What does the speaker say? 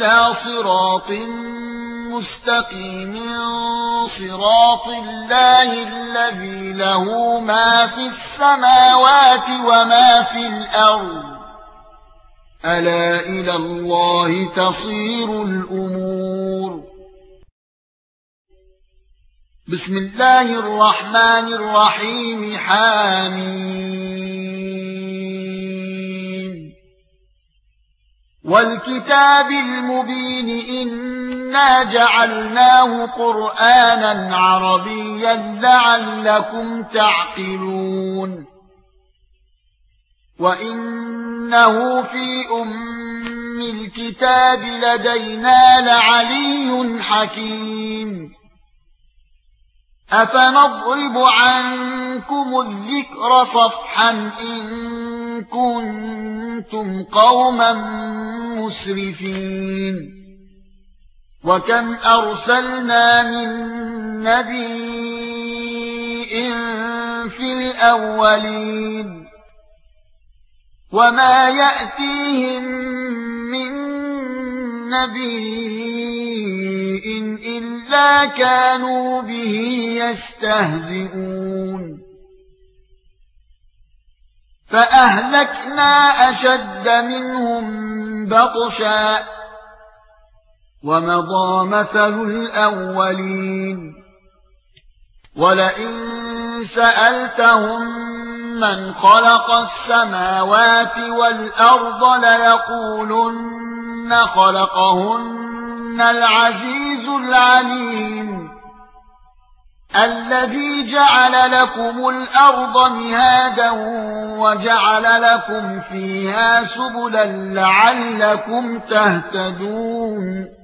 إِلَى صِرَاطٍ مُسْتَقِيمٍ صِرَاطِ اللَّهِ الَّذِي لَهُ مَا فِي السَّمَاوَاتِ وَمَا فِي الْأَرْضِ. أَلَا إِلَى اللَّهِ تَصِيرُ الْأُمُورُ. بِسْمِ اللَّهِ الرَّحْمَنِ الرَّحِيمِ حامين وَالْكِتَابِ الْمُبِينِ إِنَّا جَعَلْنَاهُ قُرْآنًا عَرَبِيًّا لَّعَلَّكُمْ تَعْقِلُونَ وَإِنَّهُ فِي أُمِّ الْكِتَابِ لَدَيْنَا لَعَلِيٌّ حَكِيمٌ أَفَنَضْرِبُ عَنكُمُ الذِّكْرَ صَفْحًا إِن كُنتُمْ قَوْمًا مُسْرِفِينَ وَكَمْ أَرْسَلْنَا مِن نَّبِيٍّ فِي الْأَوَّلِينَ. وَمَا يَأْتِيهِم مِّن نَّبِيٍّ إِلَّا كَانُوا بِهِ يَسْتَهْزِئُونَ. فَأَهْلَكْنَا أَشَدَّ مِنْهُمْ بَطْشًا وَمَضَى مَثَلُ الْأَوَّلِينَ وَلَئِن سَأَلْتَهُم مَّنْ خَلَقَ السَّمَاوَاتِ وَالْأَرْضَ لَيَقُولُنَّ خَلَقَهُنَّ الْعَزِيزُ الْعَلِيمُ. الَّذِي جَعَلَ لَكُمُ الْأَرْضَ مِهَادًا وَجَعَلَ لَكُمْ فِيهَا سُبُلًا لَّعَلَّكُمْ تَهْتَدُونَ